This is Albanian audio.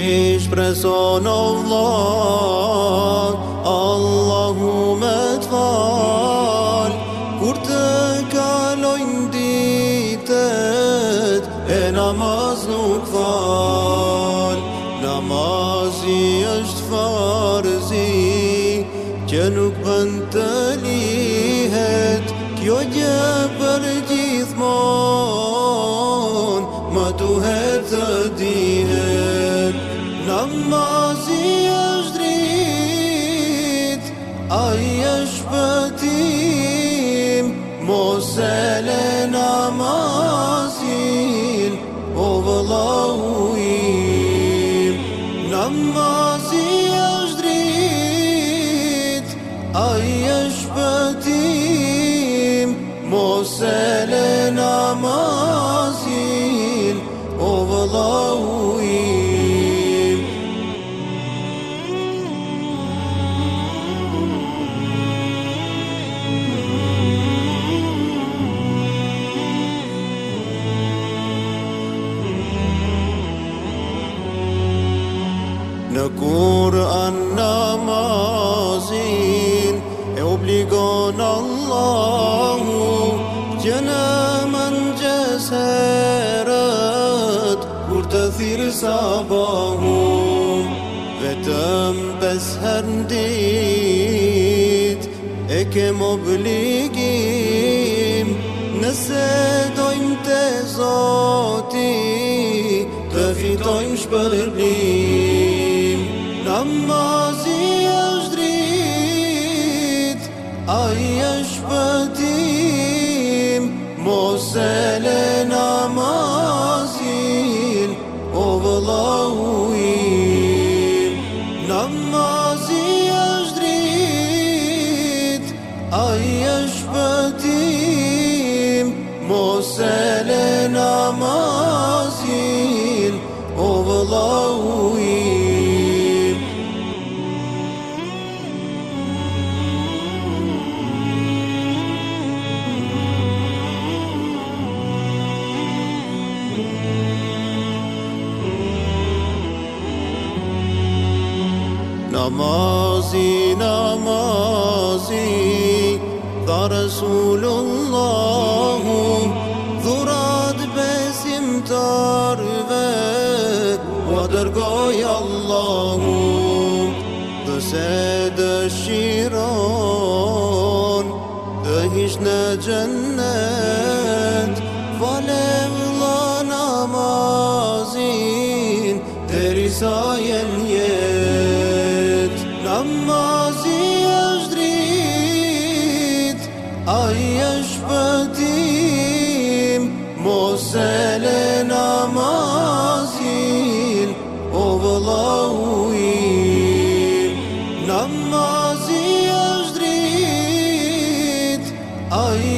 Në shpreson o vlonë, Allahu me të falë, Kur të kalojnë ditët, E namaz nuk falë, Namazi është farëzi, Kjo nuk pënë të lihet, Kjo gje për gjithmonë, Më duhet të di, Namazi është drit Aj është pëtim Mos e namazin O Namazi është është pëtim e namazin Kur'an namazin è e obbligon Allahu jana man jasarat murtathir sabahu vetem bes herndit ekem obligim nesedojmë te zoti të fitojmë shpërblim Oh, Ay Namazi namazi Za Resulullahu durad Zurad besimtar ve Wadrgoj Allahu Dhe dëshiron Dhe hish në gjennet Falem la namazin Deri Ai është pëtim Mosele namazin O vëllahu im Namazin është drit Ai